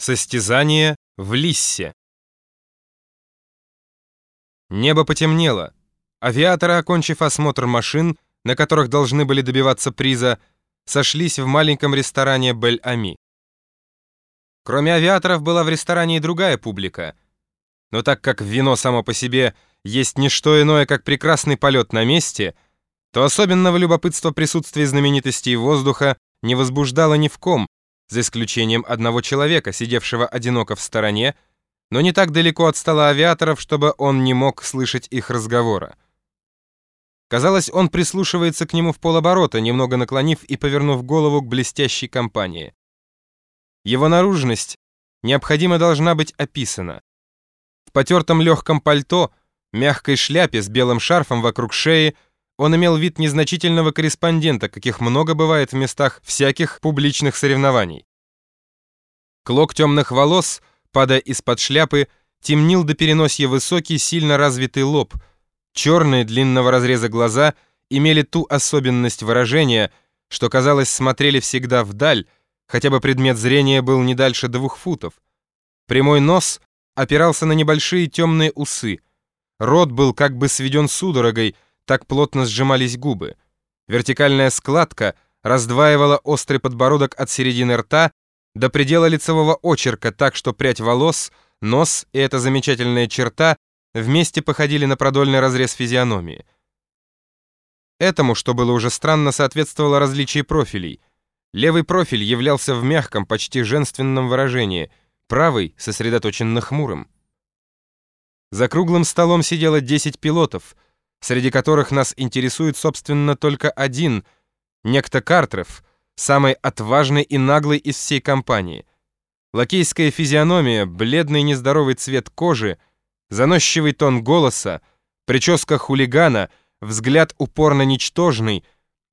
Состязание в Лиссе. Небо потемнело. Авиаторы, окончив осмотр машин, на которых должны были добиваться приза, сошлись в маленьком ресторане Бель-Ами. Кроме авиаторов была в ресторане и другая публика. Но так как вино само по себе есть не что иное, как прекрасный полет на месте, то особенного любопытства присутствия знаменитостей воздуха не возбуждало ни в ком, за исключением одного человека, сидевшего одиноко в стороне, но не так далеко от стола авиаторов, чтобы он не мог слышать их разговора. Казалось, он прислушивается к нему в полоборота, немного наклонив и повернув голову к блестящей компании. Его наружность необходимо должна быть описана. В потертом легком пальто, мягкой шляпе с белым шарфом вокруг шеи он имел вид незначительного корреспондента, каких много бывает в местах всяких публичных соревнований. Клок темных волос, падая из-под шляпы, темнил до переносья высокий, сильно развитый лоб. Черные длинного разреза глаза имели ту особенность выражения, что, казалось, смотрели всегда вдаль, хотя бы предмет зрения был не дальше двух футов. Прямой нос опирался на небольшие темные усы. Рот был как бы сведен судорогой, так плотно сжимались губы. Вертикальная складка раздваивала острый подбородок от середины рта до предела лицевого очерка так, что прядь волос, нос и эта замечательная черта вместе походили на продольный разрез физиономии. Этому, что было уже странно, соответствовало различие профилей. Левый профиль являлся в мягком, почти женственном выражении, правый — сосредоточенно хмурым. За круглым столом сидело 10 пилотов — среди которых нас интересует, собственно, только один, некто Картров, самый отважный и наглый из всей компании. Лакейская физиономия, бледный нездоровый цвет кожи, заносчивый тон голоса, прическа хулигана, взгляд упорно ничтожный,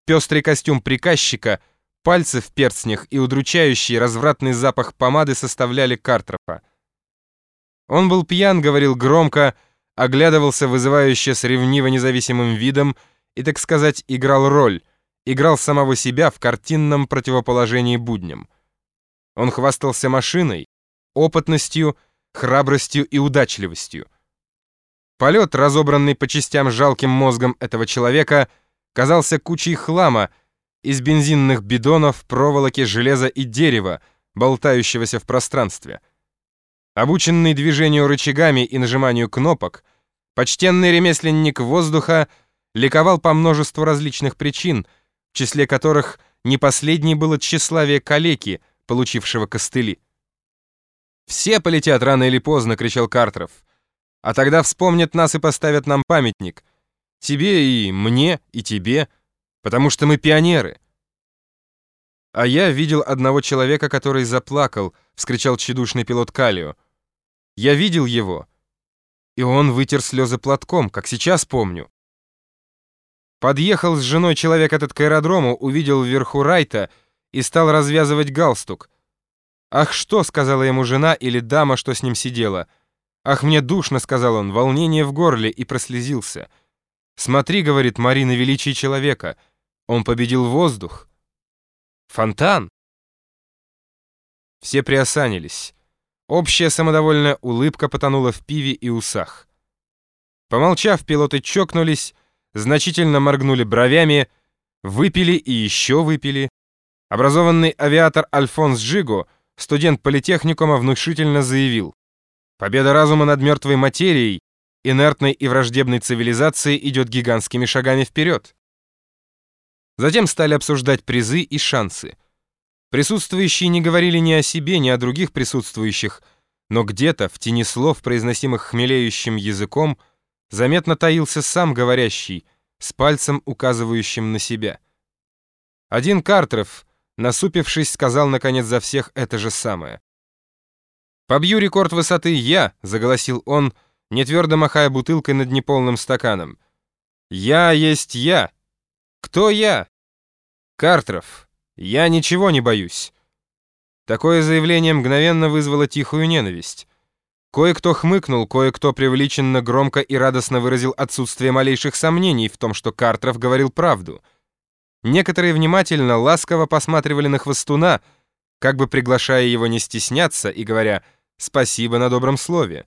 пестрый костюм приказчика, пальцы в перстнях и удручающий развратный запах помады составляли Картрофа. Он был пьян, говорил громко, оглядывался вызывающе с ревниво независимым видом и, так сказать, играл роль, играл самого себя в картинном противоположении будням. Он хвастался машиной, опытностью, храбростью и удачливостью. Полет, разобранный по частям жалким мозгом этого человека, казался кучей хлама из бензинных бидонов, проволоки, железа и дерева, болтающегося в пространстве. Обученный движению рычагами и нажиманию кнопок, почтенный ремесленник воздуха ликовал по множеству различных причин, в числе которых не последней было тщеславие калеки, получившего костыли. «Все полетят рано или поздно», — кричал Картеров. «А тогда вспомнят нас и поставят нам памятник. Тебе и мне, и тебе, потому что мы пионеры». «А я видел одного человека, который заплакал», — вскричал тщедушный пилот Калио. Я видел его, и он вытер слезы платком, как сейчас помню. Подъехал с женой человек этот к аэродрому, увидел вверху Райта и стал развязывать галстук. «Ах, что?» — сказала ему жена или дама, что с ним сидела. «Ах, мне душно», — сказал он, волнение в горле, и прослезился. «Смотри», — говорит Марина, величие человека, он победил воздух. Фонтан. Все приосанились. Общая самодовольная улыбка потонула в пиве и усах. Помолчав, пилоты чокнулись, значительно моргнули бровями, выпили и еще выпили. Образованный авиатор Альфонс Жиго, студент политехникума, внушительно заявил. Победа разума над мертвой материей, инертной и враждебной цивилизации идет гигантскими шагами вперед. Затем стали обсуждать призы и шансы. Присутствующие не говорили ни о себе, ни о других присутствующих, но где-то, в тени слов, произносимых хмелеющим языком, заметно таился сам говорящий, с пальцем указывающим на себя. Один Картеров, насупившись, сказал, наконец, за всех это же самое. «Побью рекорд высоты я», — заголосил он, нетвердо махая бутылкой над неполным стаканом. «Я есть я. Кто я?» «Картеров». «Я ничего не боюсь». Такое заявление мгновенно вызвало тихую ненависть. Кое-кто хмыкнул, кое-кто привлеченно громко и радостно выразил отсутствие малейших сомнений в том, что Картров говорил правду. Некоторые внимательно, ласково посматривали на хвостуна, как бы приглашая его не стесняться и говоря «спасибо на добром слове»,